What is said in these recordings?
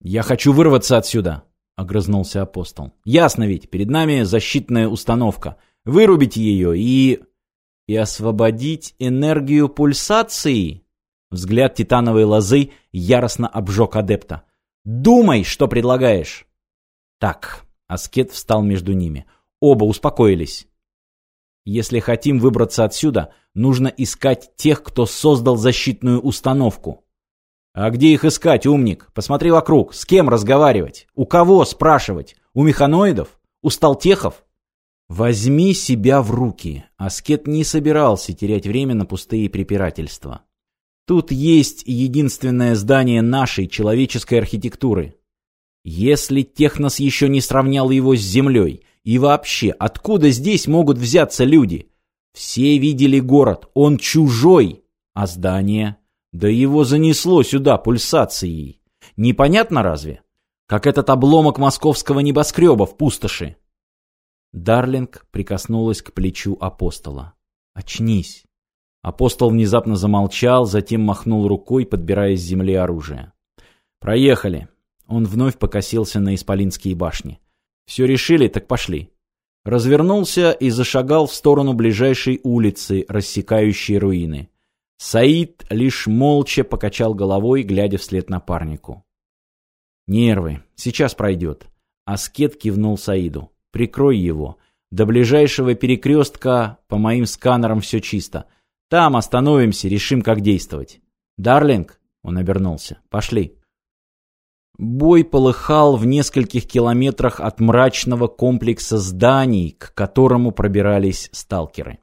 «Я хочу вырваться отсюда», — огрызнулся апостол. «Ясно ведь, перед нами защитная установка. Вырубить ее и...» «И освободить энергию пульсации?» Взгляд титановой лозы яростно обжег адепта. «Думай, что предлагаешь!» «Так», — аскет встал между ними. Оба успокоились. «Если хотим выбраться отсюда, нужно искать тех, кто создал защитную установку». «А где их искать, умник? Посмотри вокруг. С кем разговаривать? У кого спрашивать? У механоидов? У сталтехов?» «Возьми себя в руки». Аскет не собирался терять время на пустые препирательства. Тут есть единственное здание нашей человеческой архитектуры. Если Технос еще не сравнял его с Землей, и вообще, откуда здесь могут взяться люди? Все видели город, он чужой, а здание? Да его занесло сюда пульсацией. Непонятно разве? Как этот обломок московского небоскреба в пустоши. Дарлинг прикоснулась к плечу апостола. «Очнись!» Апостол внезапно замолчал, затем махнул рукой, подбирая с земли оружие. «Проехали!» Он вновь покосился на Исполинские башни. «Все решили, так пошли!» Развернулся и зашагал в сторону ближайшей улицы, рассекающей руины. Саид лишь молча покачал головой, глядя вслед напарнику. «Нервы. Сейчас пройдет». Аскет кивнул Саиду. «Прикрой его. До ближайшего перекрестка по моим сканерам все чисто. Там остановимся, решим, как действовать. Дарлинг, он обернулся, пошли. Бой полыхал в нескольких километрах от мрачного комплекса зданий, к которому пробирались сталкеры.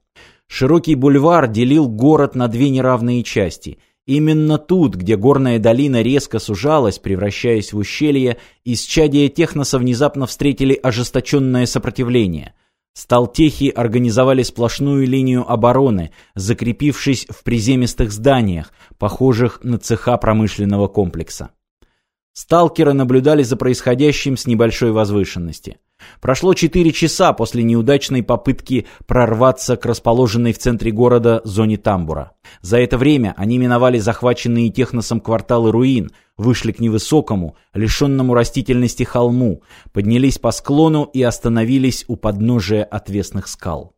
Широкий бульвар делил город на две неравные части. Именно тут, где горная долина резко сужалась, превращаясь в ущелье, исчадия техноса внезапно встретили ожесточенное сопротивление – Сталтехи организовали сплошную линию обороны, закрепившись в приземистых зданиях, похожих на цеха промышленного комплекса. Сталкеры наблюдали за происходящим с небольшой возвышенности. Прошло четыре часа после неудачной попытки прорваться к расположенной в центре города зоне тамбура. За это время они миновали захваченные техносом кварталы руин, вышли к невысокому, лишенному растительности холму, поднялись по склону и остановились у подножия отвесных скал.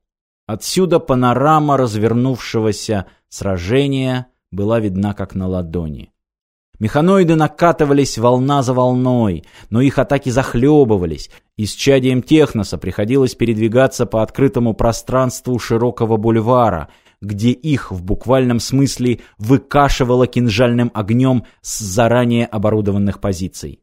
Отсюда панорама развернувшегося сражения была видна как на ладони. Механоиды накатывались волна за волной, но их атаки захлебывались. И с чадием техноса приходилось передвигаться по открытому пространству широкого бульвара, где их в буквальном смысле выкашивало кинжальным огнем с заранее оборудованных позиций.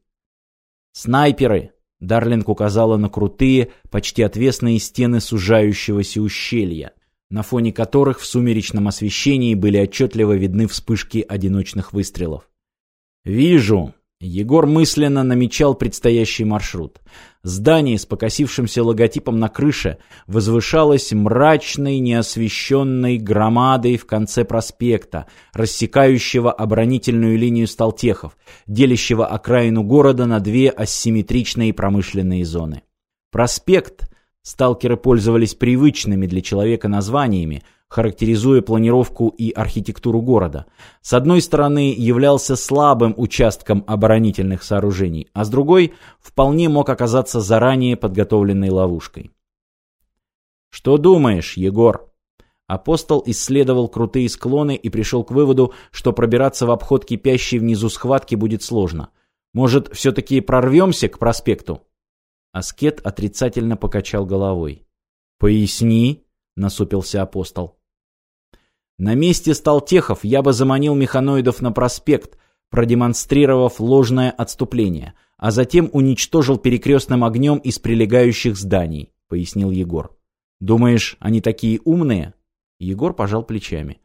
«Снайперы!» — Дарлинг указала на крутые, почти отвесные стены сужающегося ущелья, на фоне которых в сумеречном освещении были отчетливо видны вспышки одиночных выстрелов. «Вижу». Егор мысленно намечал предстоящий маршрут. Здание с покосившимся логотипом на крыше возвышалось мрачной, неосвещенной громадой в конце проспекта, рассекающего оборонительную линию сталтехов, делящего окраину города на две асимметричные промышленные зоны. Проспект Сталкеры пользовались привычными для человека названиями, характеризуя планировку и архитектуру города. С одной стороны, являлся слабым участком оборонительных сооружений, а с другой – вполне мог оказаться заранее подготовленной ловушкой. «Что думаешь, Егор?» Апостол исследовал крутые склоны и пришел к выводу, что пробираться в обход кипящей внизу схватки будет сложно. «Может, все-таки прорвемся к проспекту?» Аскет отрицательно покачал головой. «Поясни», — насупился апостол. «На месте Сталтехов я бы заманил механоидов на проспект, продемонстрировав ложное отступление, а затем уничтожил перекрестным огнем из прилегающих зданий», — пояснил Егор. «Думаешь, они такие умные?» Егор пожал плечами.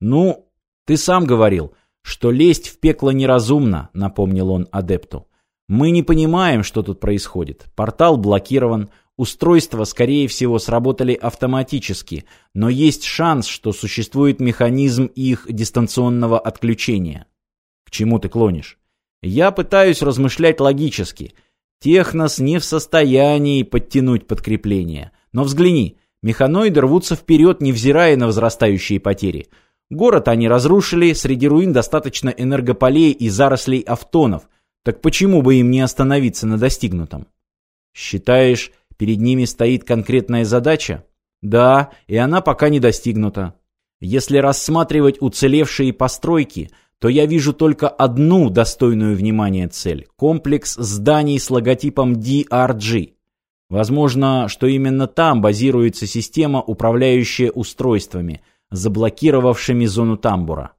«Ну, ты сам говорил, что лезть в пекло неразумно», — напомнил он адепту. Мы не понимаем, что тут происходит. Портал блокирован, устройства, скорее всего, сработали автоматически, но есть шанс, что существует механизм их дистанционного отключения. К чему ты клонишь? Я пытаюсь размышлять логически. Технос не в состоянии подтянуть подкрепление. Но взгляни, механоиды рвутся вперед, невзирая на возрастающие потери. Город они разрушили, среди руин достаточно энергополей и зарослей автонов – Так почему бы им не остановиться на достигнутом? Считаешь, перед ними стоит конкретная задача? Да, и она пока не достигнута. Если рассматривать уцелевшие постройки, то я вижу только одну достойную внимания цель – комплекс зданий с логотипом DRG. Возможно, что именно там базируется система, управляющая устройствами, заблокировавшими зону тамбура.